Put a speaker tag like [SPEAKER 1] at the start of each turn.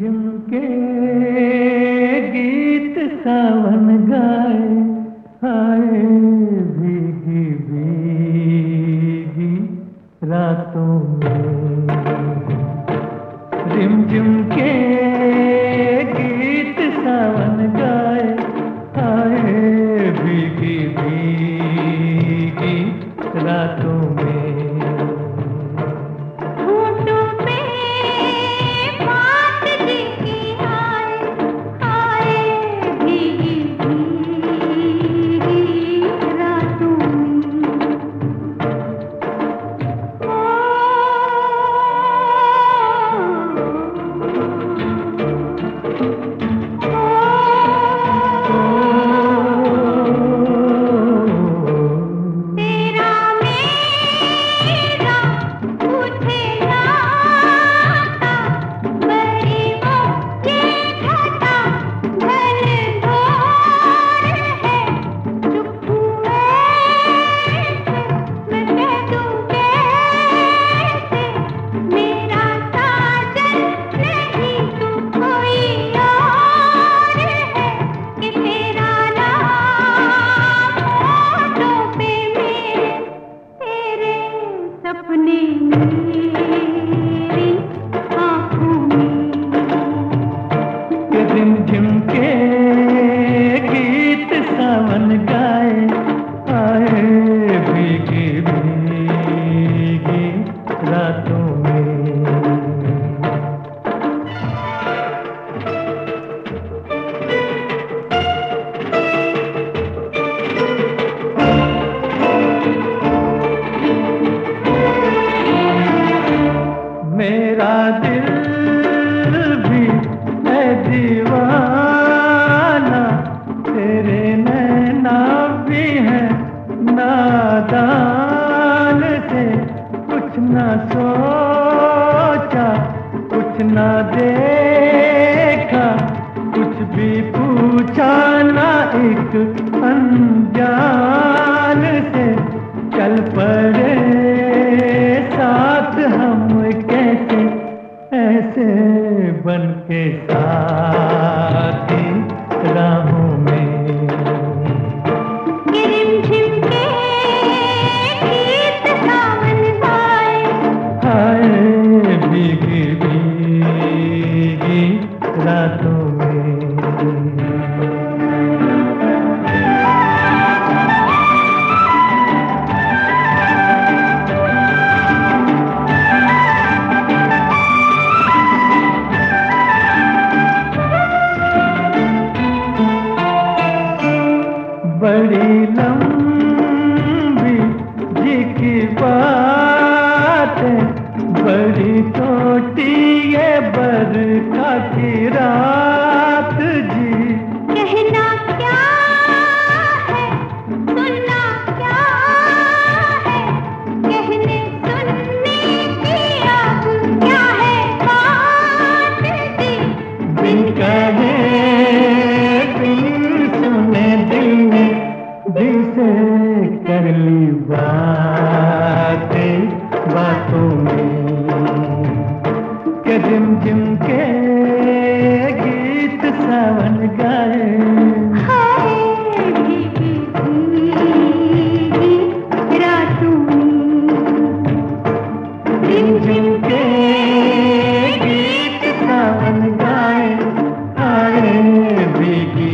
[SPEAKER 1] के गीत सावन गाए, आए भीगी भीगी रातों में। रिमझिम के गीत सावन गाए, आए भीगी भीगी रातों
[SPEAKER 2] सपने मेरी
[SPEAKER 1] दीवाना, तेरे नैना भी है नादान से। कुछ न सोचा, कुछ न देखा, कुछ भी पूछा ना एक अनजान से। चल पड़े साथ हम कैसे, ऐसे बन के साथी राहों छोटी ये बरखा की रात जी।
[SPEAKER 2] कहना क्या है? सुनना क्या है? कहने सुनने की अब क्या है बात जी?
[SPEAKER 1] बिन कहे बिन सुने दिल ने दिल से कर ली बातें बातों में जिम जिम के गीत सावन गाए।
[SPEAKER 2] हाय भीगी भीगी रातों में
[SPEAKER 1] जिम जिम के गीत सावन गाए, आए भीगी